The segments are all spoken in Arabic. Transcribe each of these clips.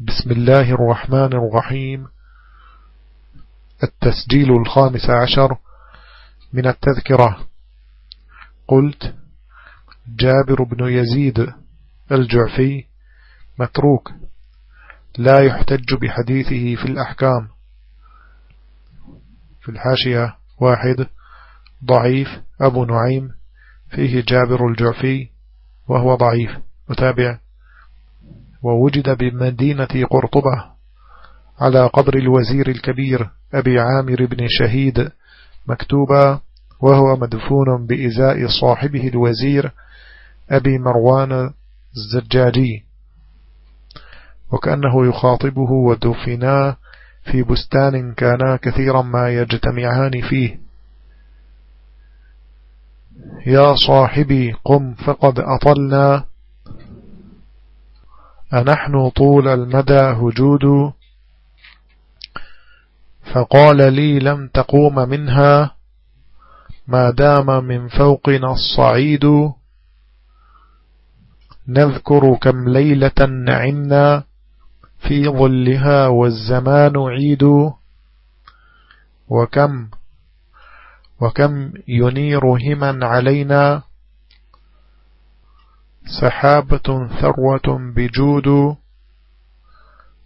بسم الله الرحمن الرحيم. التسجيل الخامس عشر من التذكرة. قلت جابر بن يزيد الجعفي متروك. لا يحتج بحديثه في الأحكام. في الحاشية واحد ضعيف أبو نعيم فيه جابر الجعفي وهو ضعيف. متابع ووجد بمدينة قرطبة على قبر الوزير الكبير أبي عامر بن شهيد مكتوبا وهو مدفون بإزاء صاحبه الوزير أبي مروان الزجاجي. وكأنه يخاطبه ودفنا في بستان كانا كثيرا ما يجتمعان فيه. يا صاحبي قم فقد أطلنا أنحن طول المدى هجود؟ فقال لي لم تقوم منها ما دام من فوقنا الصعيد. نذكر كم ليلة نعمنا في ظلها والزمان عيد. وكم وكم ينير هما علينا. سحابة ثروة بجود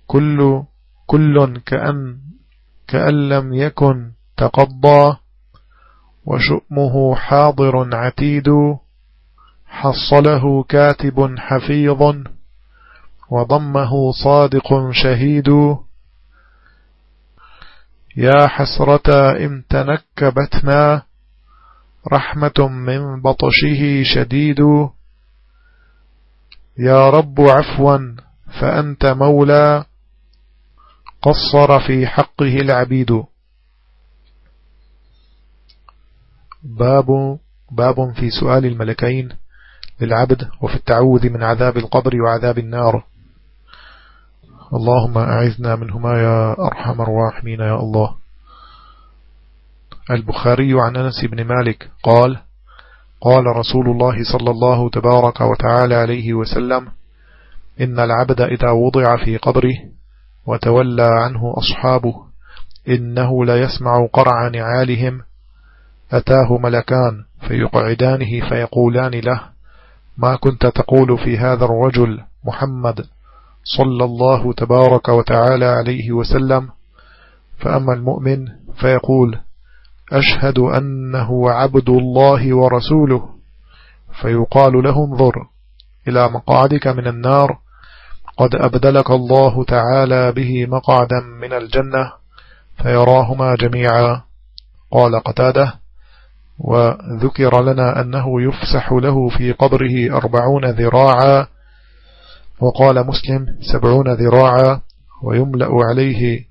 كل كل كأن كأن لم يكن تقضى وشؤمه حاضر عتيد حصله كاتب حفيظ وضمه صادق شهيد. يا حسرة إن تنكبتنا رحمة من بطشه شديد. يا رب عفوا فأنت مولى قصر في حقه العبيد. باب باب في سؤال الملكين للعبد وفي التعوذ من عذاب القبر وعذاب النار. اللهم أعذنا منهما يا أرحم الراحمين يا الله. البخاري عن أنس بن مالك قال قال رسول الله صلى الله تبارك وتعالى عليه وسلم إن العبد إذا وضع في قبره وتولى عنه أصحابه إنه لا يسمع قرع نعالهم أتاه ملكان فيقعدانه فيقولان له ما كنت تقول في هذا الرجل محمد صلى الله تبارك وتعالى عليه وسلم؟ فأما المؤمن فيقول أشهد أنه عبد الله ورسوله. فيقال له انظر إلى مقعدك من النار. قد أبدلك الله تعالى به مقعدا من الجنة فيراهما جميعا. قال قتادة وذكر لنا أنه يفسح له في قبره أربعون ذراعا. وقال مسلم سبعون ذراعا. ويملأ عليه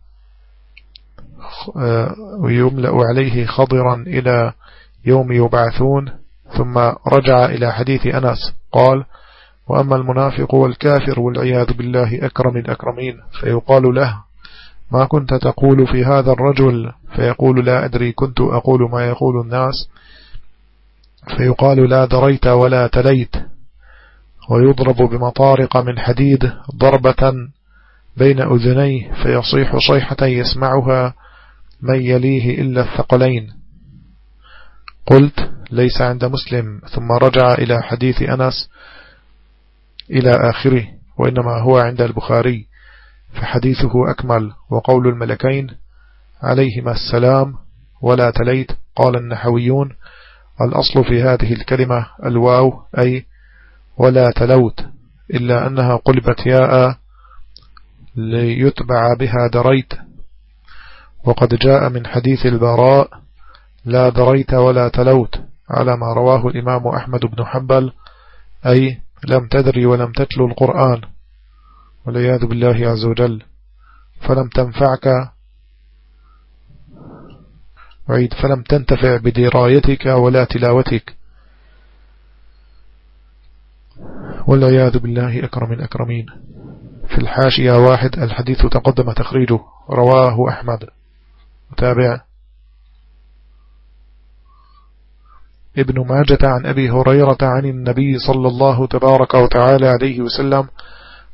ويملأ عليه خضرا إلى يوم يبعثون ثم رجع إلى حديث أنس قال وأما المنافق والكافر والعياذ بالله أكرم الأكرمين. فيقال له ما كنت تقول في هذا الرجل؟ فيقول لا أدري كنت أقول ما يقول الناس. فيقال لا دريت ولا تليت. ويضرب بمطارق من حديد ضربة بين أذنيه فيصيح صيحة يسمعها من يليه إلا الثقلين. قلت ليس عند مسلم. ثم رجع إلى حديث أنس إلى آخره وإنما هو عند البخاري فحديثه أكمل. وقول الملكين عليهما السلام ولا تليت. قال النحويون الأصل في هذه الكلمة الواو أي ولا تلوت إلا أنها قلبت ياء ليتبع بها دريت. وقد جاء من حديث البراء لا دريت ولا تلوت على ما رواه الإمام أحمد بن حنبل أي لم تدري ولم تتلو القرآن. والعياذ بالله عز وجل. فلم تنفعك وعيد فلم تنتفع بدرايتك ولا تلاوتك. والعياذ بالله أكرم الأكرمين. في الحاشية واحد الحديث تقدم تخريجه رواه أحمد. متابع ابن ماجة عن أبي هريرة عن النبي صلى الله تبارك وتعالى عليه وسلم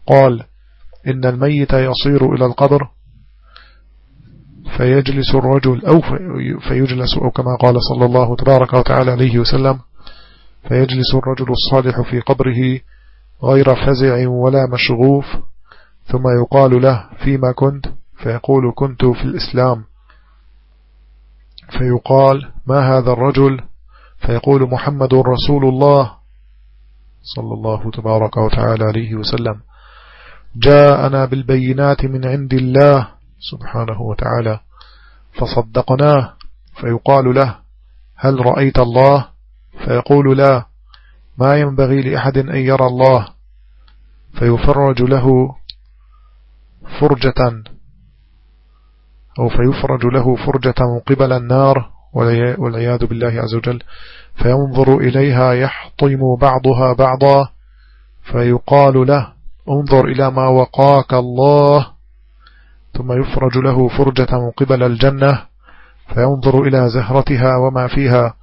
قال إن الميت يصير إلى القبر فيجلس الرجل أو فيجلس أو كما قال صلى الله تبارك وتعالى عليه وسلم فيجلس الرجل الصالح في قبره غير فزع ولا مشغوف ثم يقال له فيما كنت؟ فيقول كنت في الإسلام. فيقال ما هذا الرجل؟ فيقول محمد رسول الله. صلى الله تبارك وتعالى عليه وسلم. جاءنا بالبينات من عند الله سبحانه وتعالى فصدقناه. فيقال له هل رأيت الله؟ فيقول لا ما ينبغي لأحد أن يرى الله. فيفرج له فرجة أو فيفرج له فرجة قبل النار والعياذ بالله عز وجل. فينظر إليها يحطم بعضها بعضا فيقال له انظر إلى ما وقاك الله. ثم يفرج له فرجة قبل الجنة فينظر إلى زهرتها وما فيها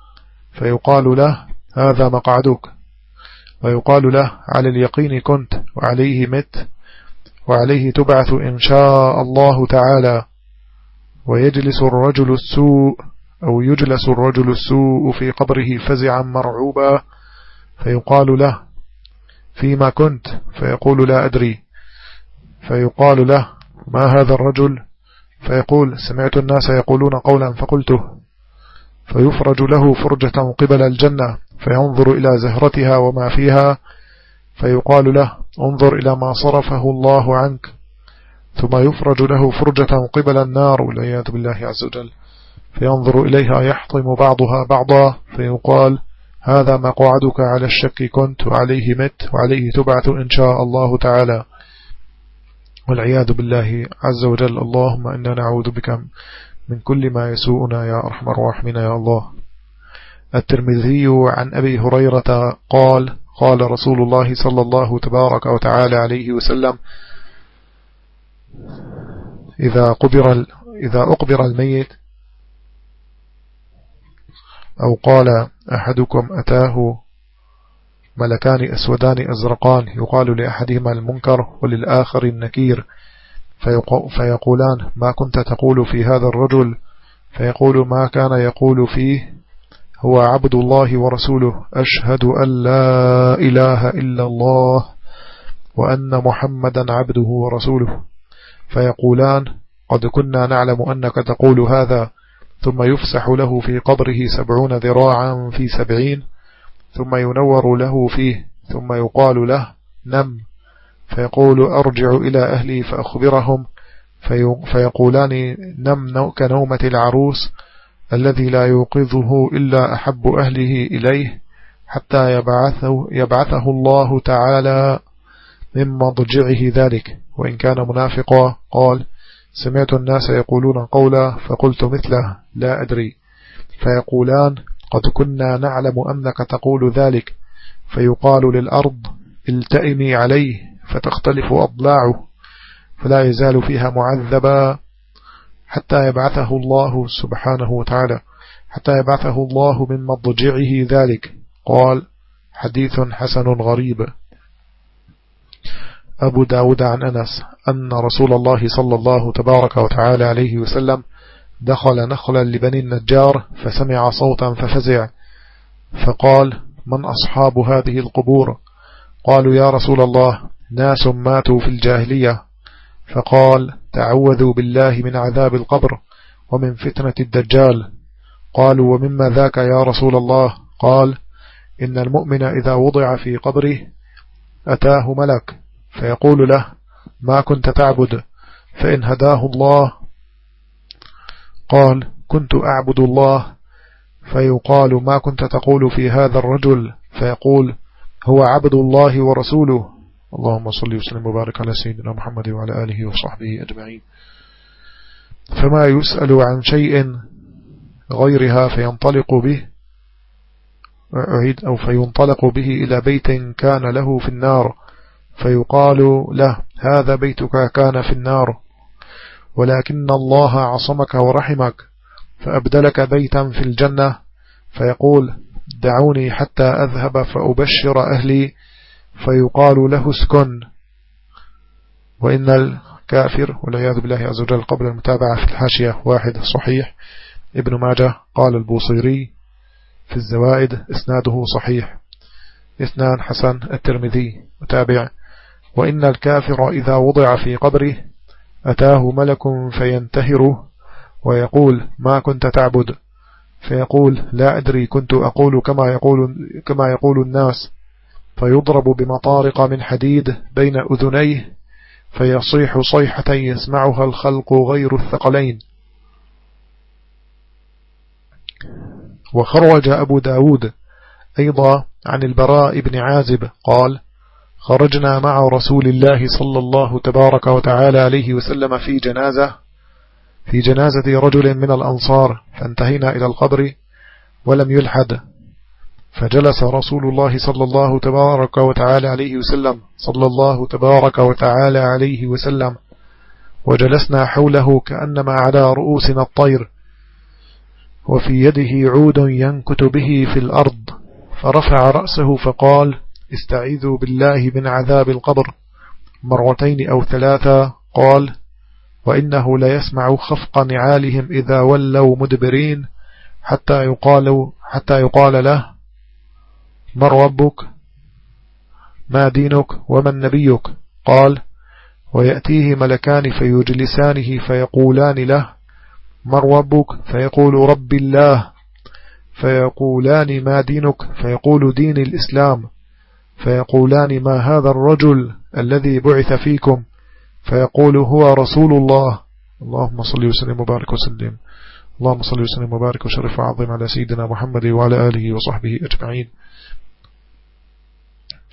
فيقال له هذا مقعدك. ويقال له على اليقين كنت وعليه مت وعليه تبعث إن شاء الله تعالى. ويجلس الرجل السوء أو يجلس الرجل السوء في قبره فزعا مرعوبا فيقال له فيما كنت؟ فيقول لا أدري. فيقال له ما هذا الرجل؟ فيقول سمعت الناس يقولون قولا فقلته. فيفرج له فرجة قبل الجنة فينظر إلى زهرتها وما فيها فيقال له انظر إلى ما صرفه الله عنك. ثم يفرج له فرجة قبل النار والعياذ بالله عز وجل. فينظر إليها يحطم بعضها بعضا فيقال هذا مقعدك على الشك كنت وعليه مت وعليه تبعث إن شاء الله تعالى. والعياذ بالله عز وجل. اللهم إنا نعوذ بك من كل ما يسوءنا يا أرحم الراحمين يا الله. الترمذي عن أبي هريرة قال قال رسول الله صلى الله تبارك وتعالى عليه وسلم إذا قبر إذا أقبر الميت أو قال أحدكم أتاه ملكان أسودان أزرقان يقال لأحدهما المنكر وللآخر النكير فيقولان ما كنت تقول في هذا الرجل؟ فيقول ما كان يقول فيه هو عبد الله ورسوله أشهد أن لا إله إلا الله وأن محمدا عبده ورسوله. فيقولان قد كنا نعلم أنك تقول هذا ثم يفسح له في قبره سبعون ذراعا في سبعين ثم ينور له فيه ثم يقال له نم. فيقول أرجع إلى أهلي فأخبرهم. في فيقولان نم كنومة العروس الذي لا يوقظه إلا أحب أهله إليه حتى يبعثه, يبعثه الله تعالى من مضجعه ذلك وإن كان منافقا قال سمعت الناس يقولون قولا فقلت مثله لا أدري. فيقولان قد كنا نعلم أنك تقول ذلك. فيقال للأرض التئمي عليه فتختلف أضلاعه فلا يزال فيها معذبا. حتى يبعثه الله سبحانه وتعالى. حتى يبعثه الله من مضجعه ذلك. قال حديث حسن غريب. أبو داود عن أنس أن رسول الله صلى الله تبارك وتعالى عليه وسلم دخل نخلا لبني النجار فسمع صوتا ففزع فقال من أصحاب هذه القبور؟ قالوا يا رسول الله ناس ماتوا في الجاهلية. فقال تعوذوا بالله من عذاب القبر ومن فتنة الدجال. قالوا ومما ذاك يا رسول الله؟ قال إن المؤمن إذا وضع في قبره أتاه ملك. فيقول له ما كنت تعبد فإن هداه الله. قال كنت أعبد الله. فيقال ما كنت تقول في هذا الرجل. فيقول هو عبد الله ورسوله. اللهم صل وسلم وبارك على سيدنا محمد وعلى آله وصحبه أجمعين. فما يسأل عن شيء غيرها فينطلق به أعيد أو فينطلق به إلى بيت كان له في النار. فيقال له هذا بيتك كان في النار ولكن الله عصمك ورحمك فأبدلك بيتا في الجنة. فيقول دعوني حتى أذهب فأبشر أهلي. فيقال له اسكن. وإن الكافر والعياذ بالله عز وجل قبل المتابعة في الحاشية واحد صحيح. ابن ماجه قال البوصيري في الزوائد إسناده صحيح. اثنان حسن الترمذي. متابع. وإن الكافر إذا وضع في قبره أتاه ملك فينتهره ويقول ما كنت تعبد؟ فيقول لا أدري كنت أقول كما يقول, كما يقول الناس. فيضرب بمطارق من حديد بين أذنيه فيصيح صيحة يسمعها الخلق غير الثقلين. وخرج أبو داود أيضا عن البراء بن عازب قال خرجنا مع رسول الله صلى الله تبارك وتعالى عليه وسلم في جنازة في جنازة رجل من الأنصار فانتهينا إلى القبر ولم يلحد. فجلس رسول الله صلى الله تبارك وتعالى عليه وسلم صلى الله تبارك وتعالى عليه وسلم وجلسنا حوله كأنما على رؤوسنا الطير وفي يده عود ينكت به في الأرض فرفع رأسه فقال استعيذوا بالله من عذاب القبر. مرتين أو ثلاثة قال وإنه لا يسمع خفق نعالهم إذا ولوا مدبرين حتى يقال, حتى يقال له من ربك؟ ما دينك؟ ومن نبيك؟ قال ويأتيه ملكان فيجلسانه فيقولان له من ربك؟ فيقول رب الله فيقولان ما دينك؟ فيقول دين الإسلام. فيقولان ما هذا الرجل الذي بعث فيكم؟ فيقول هو رسول الله. اللهم صل وسلم وبارك وسلم. اللهم صل وسلم وبارك وشرف وعظم على سيدنا محمد وعلى آله وصحبه أجمعين.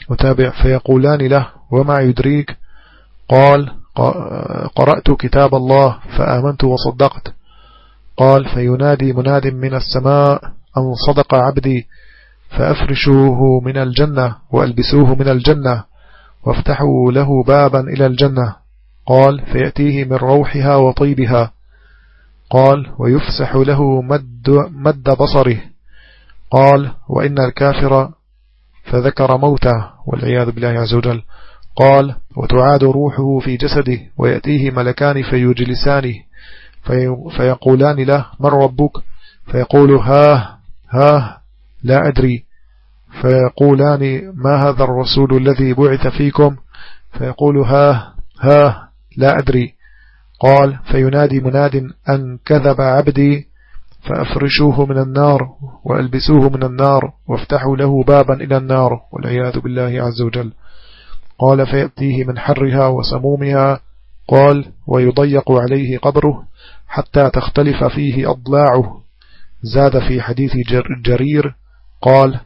وتابع. فيقولان له وما يدريك؟ قال قرأت كتاب الله فآمنت وصدقت. قال فينادي مناد من السماء أن صدق عبدي. فأفرشوه من الجنة وألبسوه من الجنة وافتحوا له بابا إلى الجنة. قال فيأتيه من روحها وطيبها. قال ويفسح له مد, مد بصره. قال وإن الكافر فذكر موته والعياذ بالله عز وجل. قال وتعاد روحه في جسده ويأتيه ملكان فيجلسانه. في فيقولان له من ربك؟ فيقول ها ها لا أدري. فيقولان ما هذا الرسول الذي بعث فيكم؟ فيقول ها ها لا أدري. قال فينادي مناد أن كذب عبدي فأفرشوه من النار وألبسوه من النار وافتحوا له بابا إلى النار والعياذ بالله عز وجل. قال فيأتيه من حرها وسمومها. قال ويضيق عليه قبره حتى تختلف فيه أضلاعه. زاد في حديث جرير قال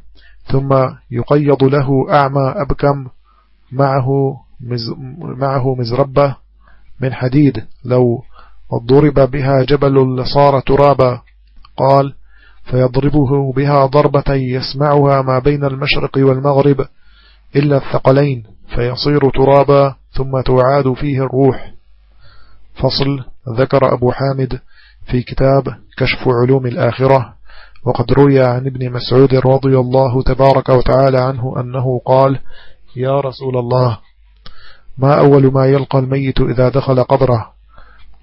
ثم يقيض له أعمى أبكم معه مز معه مزربة من حديد لو ضرب بها جبل لصار ترابا. قال فيضربه بها ضربة يسمعها ما بين المشرق والمغرب إلا الثقلين فيصير ترابا ثم تعاد فيه الروح. فصل ذكر أبو حامد في كتاب كشف علوم الآخرة. وقد روي عن ابن مسعود رضي الله تبارك وتعالى عنه أنه قال يا رسول الله ما أول ما يلقى الميت إذا دخل قبره؟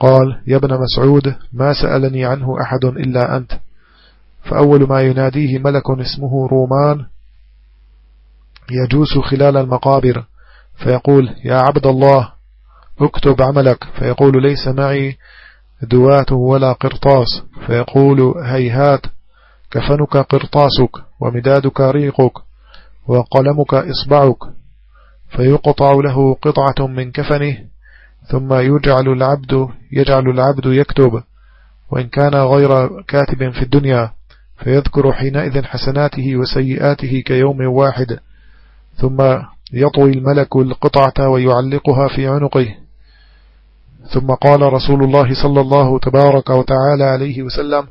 قال يا ابن مسعود ما سألني عنه أحد إلا أنت. فأول ما يناديه ملك اسمه رومان يجوس خلال المقابر فيقول يا عبد الله اكتب عملك. فيقول ليس معي دوات ولا قرطاس. فيقول هيهات. كفنك قرطاسك ومدادك ريقك وقلمك إصبعك فيقطع له قطعة من كفنه ثم يجعل العبد يجعل العبد يكتب وإن كان غير كاتب في الدنيا فيذكر حينئذ حسناته وسيئاته كيوم واحد ثم يطوي الملك القطعة ويعلقها في عنقه. ثم قال رسول الله صلى الله تبارك وتعالى عليه وسلم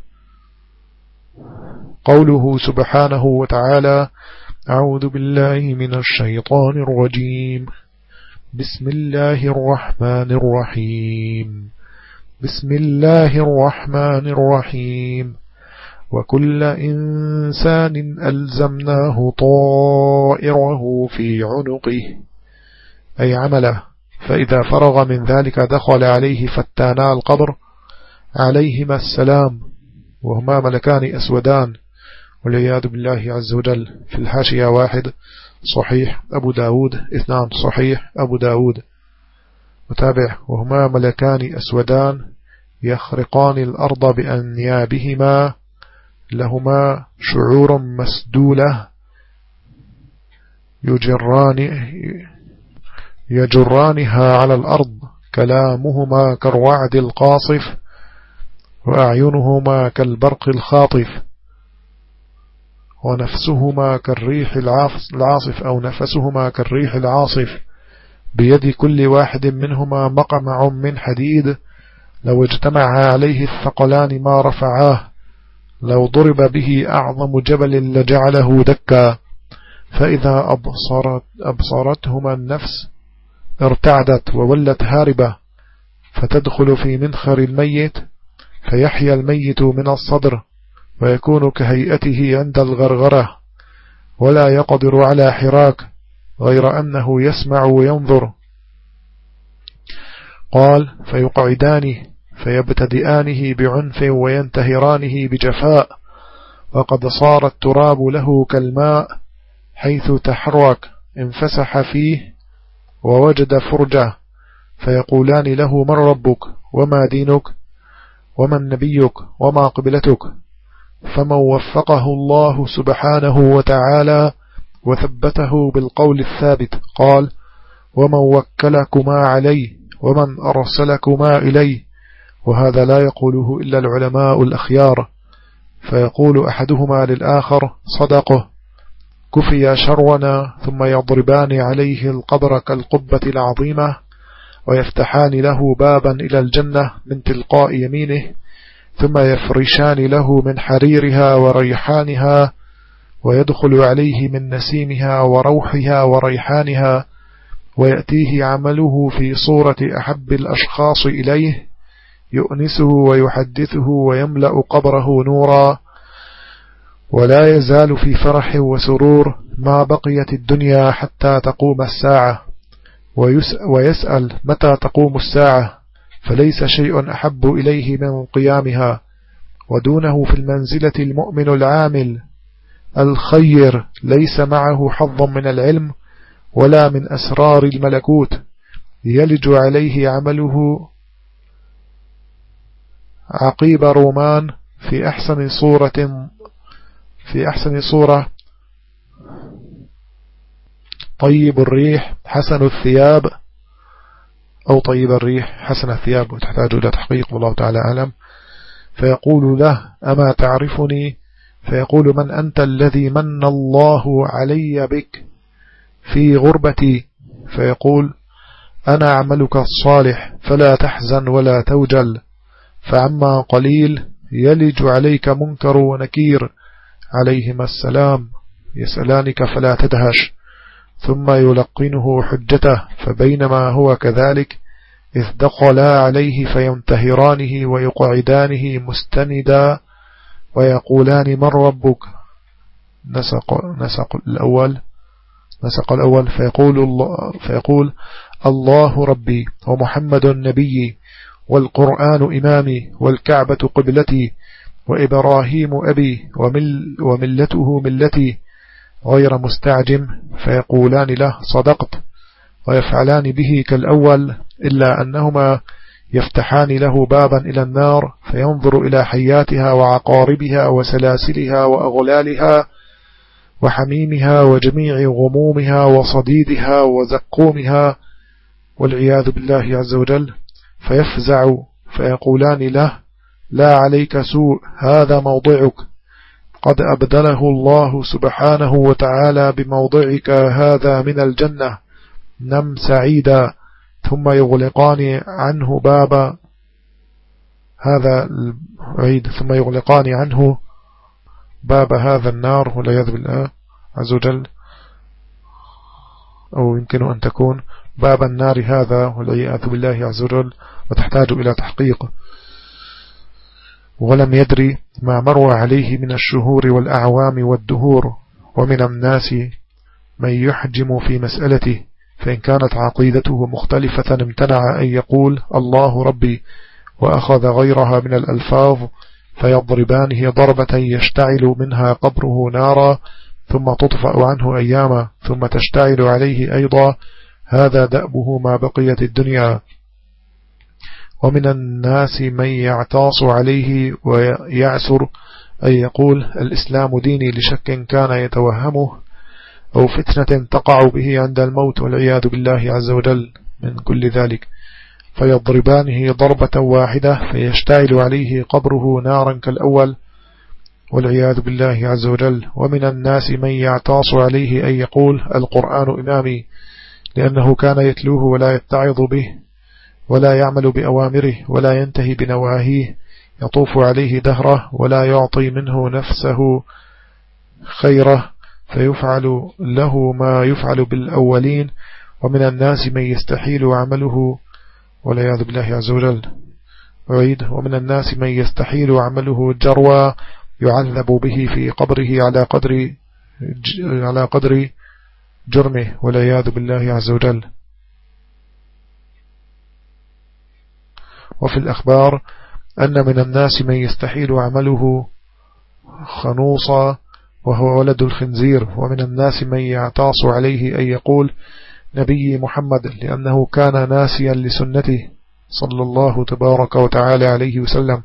قوله سبحانه وتعالى أعوذ بالله من الشيطان الرجيم. بسم الله الرحمن الرحيم. بسم الله الرحمن الرحيم. وكل إنسان ألزمناه طائره في عنقه. أي عمله. فإذا فرغ من ذلك دخل عليه فتانا القبر. عليهما السلام. وهما ملكان أسودان. والعياذ بالله عز وجل. في الحاشية واحد صحيح أبو داود. اثنان صحيح أبو داود. متابع وهما ملكان أسودان يخرقان الأرض بأنيابهما. لهما شعور مسدولة. يجران يجرانها على الأرض. كلامهما كالوعد القاصف وأعينهما كالبرق الخاطف. ونفسهما كالريح العاصف أو نفسهما كالريح العاصف. بيد كل واحد منهما مقمع من حديد. لو اجتمع عليه الثقلان ما رفعاه. لو ضرب به أعظم جبل لجعله دكا. فإذا أبصرت أبصرتهما النفس ارتعدت وولت هاربة. فتدخل في منخر الميت. فيحيا الميت من الصدر. ويكون كهيئته عند الغرغرة ولا يقدر على حراك غير أنه يسمع وينظر. قال فيقعدانه فيبتدئانه بعنف وينتهرانه بجفاء وقد صار التراب له كالماء حيث تحرك انفسح فيه ووجد فرجة. فيقولان له من ربك؟ وما دينك؟ ومن نبيك وما قبلتك؟ فمن وفقه الله سبحانه وتعالى وثبته بالقول الثابت قال ومن وكلكما عليه ومن أرسلكما إليه وهذا لا يقوله إلا العلماء الأخيار. فيقول أحدهما للآخر صدقه كفي شرنا ثم يضربان عليه القبر كالقبة العظيمة ويفتحان له بابا إلى الجنة من تلقاء يمينه ثم يفرشان له من حريرها وريحانها ويدخل عليه من نسيمها وروحها وريحانها ويأتيه عمله في صورة أحب الأشخاص إليه يؤنسه ويحدثه ويملأ قبره نورا. ولا يزال في فرح وسرور ما بقيت الدنيا حتى تقوم الساعة ويسأل متى تقوم الساعة. فليس شيء أحب إليه من قيامها ودونه في المنزلة المؤمن العامل. الخير ليس معه حظ من العلم ولا من أسرار الملكوت. يلج عليه عمله عقيب رومان في أحسن صورة في أحسن صورة. طيب الريح حسن الثياب. أو طيب الريح حسن الثياب وتحتاج إلى تحقيق والله تعالى أعلم. فيقول له أما تعرفني؟ فيقول من أنت الذي من الله علي بك في غربتي؟ فيقول أنا عملك الصالح فلا تحزن ولا توجل فعما قليل يلج عليك منكر ونكير. عليهما السلام يسألانك فلا تدهش. ثم يلقنه حجته فبينما هو كذلك إذ دخلا عليه فينتهرانه ويقعدانه مستندا ويقولان من ربك؟ نسق, نسق الأول نسق الأول فيقول الله, فيقول الله ربي ومحمد النبي والقرآن إمامي والكعبة قبلتي وإبراهيم أبي ومل وملته ملتي غير مستعجم فيقولان له صدقت ويفعلان به كالأول إلا أنهما يفتحان له بابا إلى النار فينظر إلى حياتها وعقاربها وسلاسلها وأغلالها وحميمها وجميع غمومها وصديدها وزقومها والعياذ بالله عز وجل فيفزع فيقولان له لا عليك سوء هذا موضعك قد أبدله الله سبحانه وتعالى بموضعك هذا من الجنة. نم سعيدا. ثم يغلقان عنه بابا هذا العيد. ثم يغلقان عنه باب هذا النار. والعياذ بالله. عز وجل. أو يمكن أن تكون باب النار هذا. والعياذ بالله عز وجل. وتحتاج إلى تحقيق. ولم يدري ما مر عليه من الشهور والأعوام والدهور ومن الناس من يحجم في مسألته فإن كانت عقيدته مختلفة امتنع أن يقول الله ربي وأخذ غيرها من الألفاظ فيضربانه ضربة يشتعل منها قبره نارا ثم تطفأ عنه أياما ثم تشتعل عليه أيضا هذا دأبه ما بقيت الدنيا. ومن الناس من يعتاص عليه ويعسر أن يقول الإسلام ديني لشك كان يتوهمه أو فتنة تقع به عند الموت والعياذ بالله عز وجل من كل ذلك. فيضربانه ضربة واحدة فيشتعل عليه قبره نارا كالأول والعياذ بالله عز وجل. ومن الناس من يعتاص عليه أن يقول القرآن إمامي لأنه كان يتلوه ولا يتعظ به. ولا يعمل بأوامره ولا ينتهي بنواهيه يطوف عليه دهره ولا يعطي منه نفسه خيره فيفعل له ما يفعل بالأولين ومن الناس من يستحيل عمله والعياذ بالله عز وجل. أعيد. ومن الناس من يستحيل عمله جروى يعذب به في قبره على قدر على قدر جرمه والعياذ بالله عز وجل. وفي الأخبار أن من الناس من يستحيل عمله خنوصا وهو ولد الخنزير ومن الناس من يعتاص عليه أن يقول نبي محمد لأنه كان ناسيا لسنته صلى الله تبارك وتعالى عليه وسلم.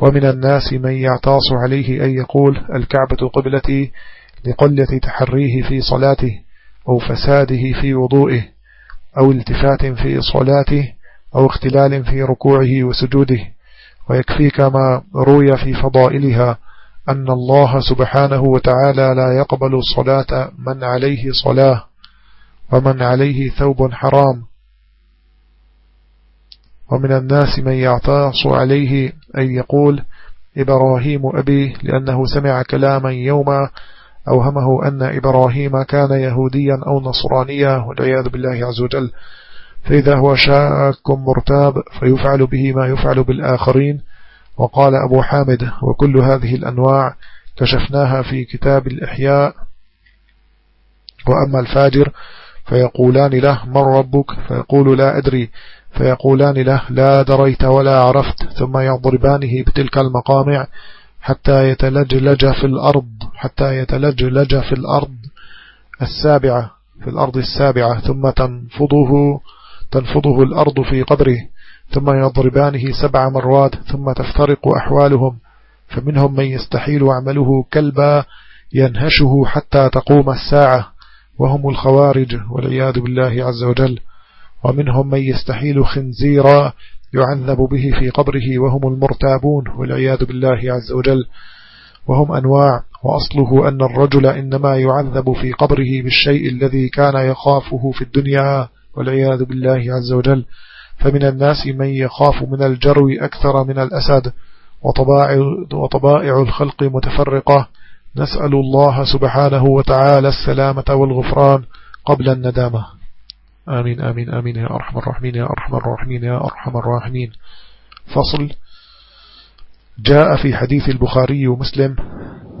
ومن الناس من يعتاص عليه أن يقول الكعبة قبلتي لقلة تحريه في صلاته أو فساده في وضوئه أو التفات في صلاته أو اختلال في ركوعه وسجوده ويكفيك ما روي في فضائلها أن الله سبحانه وتعالى لا يقبل صلاة من عليه صلاة ومن عليه ثوب حرام. ومن الناس من يعتاص عليه أن يقول إبراهيم أبي لأنه سمع كلاما يوما أوهمه أن إبراهيم كان يهوديا أو نصرانيا والعياذ بالله عز وجل. فإذا هو شاك مرتاب فيفعل به ما يفعل بالآخرين. وقال أبو حامد وكل هذه الأنواع كشفناها في كتاب الإحياء. وأما الفاجر فيقولان له من ربك؟ فيقول لا أدري. فيقولان له لا دريت ولا عرفت. ثم يضربانه بتلك المقامع حتى يتلجلج في الأرض حتى يتلجلج في الأرض السابعة في الأرض السابعة. ثم تنفضه تنفضه الأرض في قبره ثم يضربانه سبع مرات ثم تفترق أحوالهم فمنهم من يستحيل عمله كلبا ينهشه حتى تقوم الساعة وهم الخوارج والعياذ بالله عز وجل. ومنهم من يستحيل خنزيرا يعذب به في قبره وهم المرتابون والعياذ بالله عز وجل. وهم أنواع وأصله أن الرجل إنما يعذب في قبره بالشيء الذي كان يخافه في الدنيا. والعياذ بالله عز وجل. فمن الناس من يخاف من الجرو أكثر من الأسد. وطبائع, الخلق متفرقة. نسأل الله سبحانه وتعالى السلامة والغفران قبل الندامة. آمين آمين آمين. يا أرحم الراحمين يا أرحم الراحمين يا أرحم الراحمين. فصل. جاء في حديث البخاري ومسلم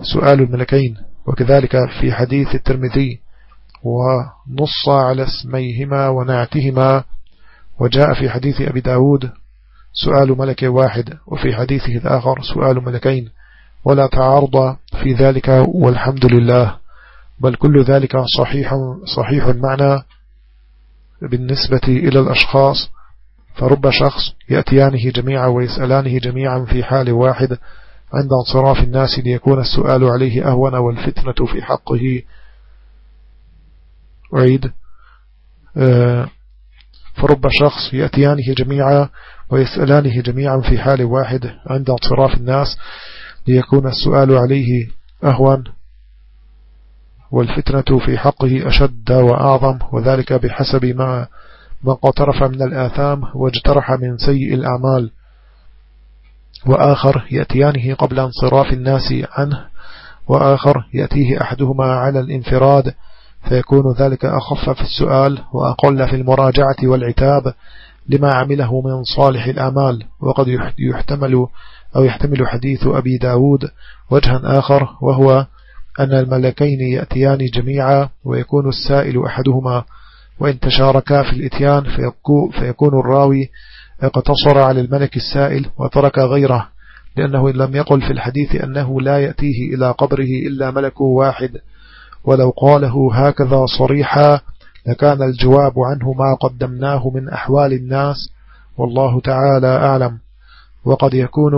سؤال الملكين وكذلك في حديث الترمذي ونص على اسميهما ونعتهما. وجاء في حديث أبي داود سؤال ملك واحد وفي حديثه الآخر سؤال ملكين ولا تعارض في ذلك والحمد لله. بل كل ذلك صحيح صحيح معنى بالنسبة إلى الأشخاص. فرب شخص يأتيانه جميعا ويسألانه جميعا في حال واحد عند انصراف الناس ليكون السؤال عليه أهون والفتنة في حقه. أعيد. آه، فرب شخص يأتيانه جميعا ويسألانه جميعا في حال واحد عند انصراف الناس ليكون السؤال عليه أهون. والفتنة في حقه أشد وأعظم وذلك بحسب ما ما اقترف من الآثام واجترح من سيء الأعمال. وآخر يأتيانه قبل انصراف الناس عنه وآخر يأتيه أحدهما على الانفراد فيكون ذلك أخف في السؤال وأقل في المراجعة والعتاب لما عمله من صالح الأعمال وقد يحتمل أو يحتمل حديث أبي داود وجها آخر وهو أن الملكين يأتيان جميعا ويكون السائل أحدهما وإن تشاركا في الإتيان فيكون الراوي اقتصر على الملك السائل وترك غيره لأنه لم يقل في الحديث أنه لا يأتيه إلى قبره إلا ملك واحد. ولو قاله هكذا صريحا لكان الجواب عنه ما قدمناه من أحوال الناس والله تعالى أعلم. وقد يكون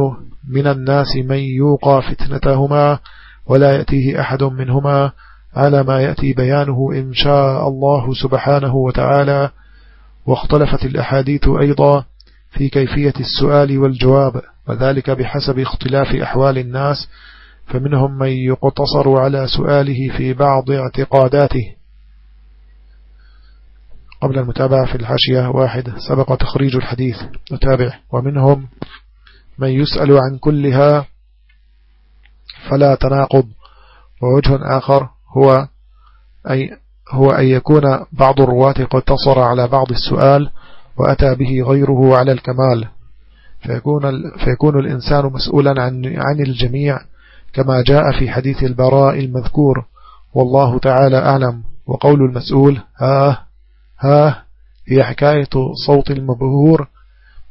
من الناس من يوقى فتنتهما ولا يأتيه أحد منهما على ما يأتي بيانه إن شاء الله سبحانه وتعالى. واختلفت الأحاديث أيضا في كيفية السؤال والجواب وذلك بحسب اختلاف أحوال الناس فمنهم من يقتصر على سؤاله في بعض اعتقاداته. قبل المتابعة في الحاشية واحد سبق تخريج الحديث. نتابع. ومنهم من يسأل عن كلها فلا تناقض. ووجه آخر هو أي هو أن يكون بعض الرواة قد تصر على بعض السؤال وأتى به غيره على الكمال. فيكون, فيكون الإنسان مسؤولا عن, عن الجميع كما جاء في حديث البراء المذكور والله تعالى أعلم. وقول المسؤول ها ها هي حكاية صوت المبهور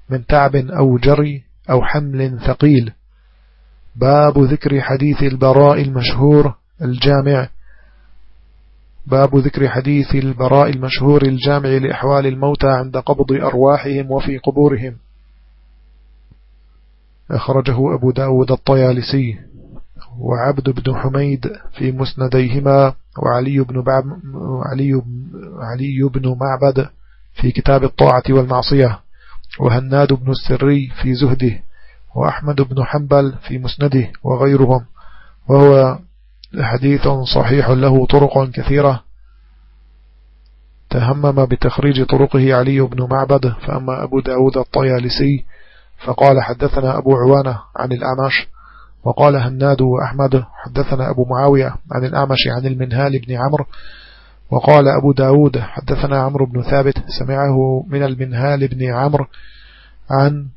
من تعب أو جري أو حمل ثقيل. باب ذكر حديث البراء المشهور الجامع. باب ذكر حديث البراء المشهور الجامع لأحوال الموتى عند قبض أرواحهم وفي قبورهم. أخرجه أبو داود الطيالسي. وعبد بن حميد في مسنديهما وعلي بن, علي, علي بن معبد في كتاب الطاعة والمعصية وهناد بن السري في زهده وأحمد بن حنبل في مسنده وغيرهم وهو حديث صحيح له طرق كثيرة. تهمم بتخريج طرقه علي بن معبد فأما أبو داود الطيالسي فقال حدثنا أبو عوانة عن الأعمش وقال هناد وأحمد حدثنا أبو معاوية عن الأعمش عن المنهال بن عمرو وقال أبو داود حدثنا عمرو بن ثابت سمعه من المنهال بن عمرو عن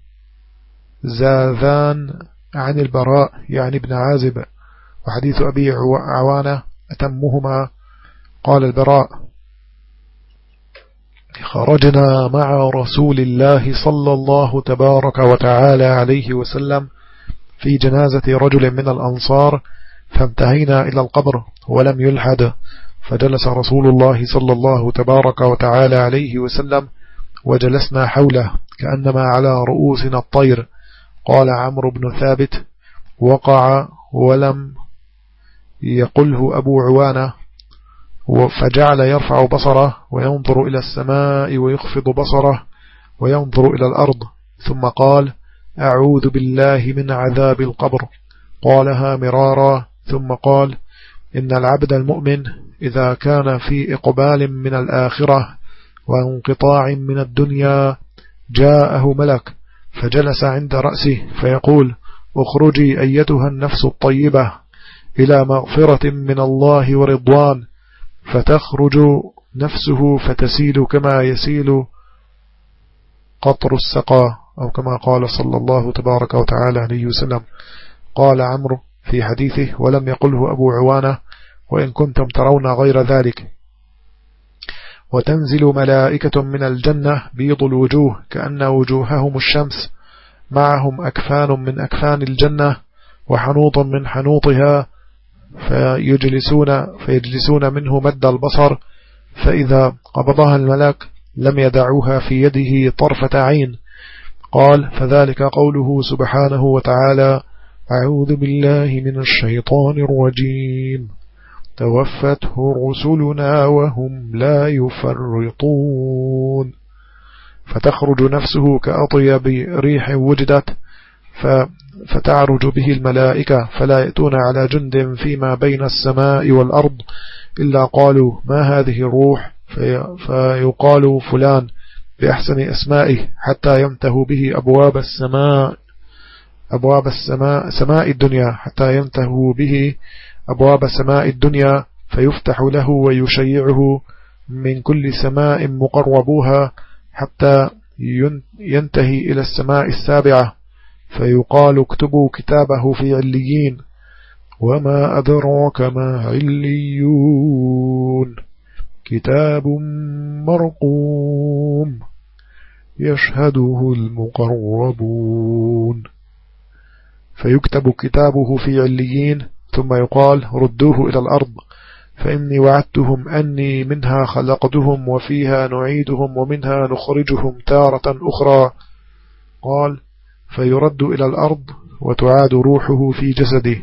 زاذان عن البراء يعني ابن عازب وحديث أبي عوانة أتمهما قال البراء خرجنا مع رسول الله صلى الله تبارك وتعالى عليه وسلم في جنازة رجل من الأنصار فانتهينا إلى القبر ولم يلحد. فجلس رسول الله صلى الله تبارك وتعالى عليه وسلم وجلسنا حوله كأنما على رؤوسنا الطير. قال عمرو بن ثابت وقع ولم يقله أبو عوانة فجعل يرفع بصره وينظر إلى السماء ويخفض بصره وينظر إلى الأرض. ثم قال أعوذ بالله من عذاب القبر. قالها مرارا ثم قال إن العبد المؤمن إذا كان في إقبال من الآخرة وانقطاع من الدنيا جاءه ملك فجلس عند رأسه فيقول اخرجي أيتها النفس الطيبة إلى مغفرة من الله ورضوان فتخرج نفسه فتسيل كما يسيل قطر السقى أو كما قال صلى الله تبارك وتعالى عليه وسلم. قال عمرو في حديثه ولم يقله أبو عوانة وإن كنتم ترون غير ذلك. وتنزل ملائكة من الجنة بيض الوجوه كأن وجوههم الشمس. معهم أكفان من أكفان الجنة وحنوط من حنوطها فيجلسون, فيجلسون منه مد البصر. فإذا قبضها الملاك لم يدعوها في يده طرفة عين. قال فذلك قوله سبحانه وتعالى أعوذ بالله من الشيطان الرجيم. توفته رسلنا وهم لا يفرطون. فتخرج نفسه كأطيب ريح وجدت فتعرج به الملائكة فلا يأتون على جند فيما بين السماء والأرض إلا قالوا ما هذه الروح؟ في فيقال فلان بأحسن أسمائه حتى يمته به أبواب السماء أبواب السماء سماء الدنيا حتى ينتهوا به أبواب سماء الدنيا فيفتح له ويشيعه من كل سماء مقربوها حتى ينتهي إلى السماء السابعة. فيقال اكتبوا كتابه في عليين وما أدراك ما عليون. كتاب مرقوم يشهده المقربون. فيكتب كتابه في عليين ثم يقال ردوه إلى الأرض فإني وعدتهم أني منها خلقتهم وفيها نعيدهم ومنها نخرجهم تارة أخرى. قال فيرد إلى الأرض وتعاد روحه في جسده.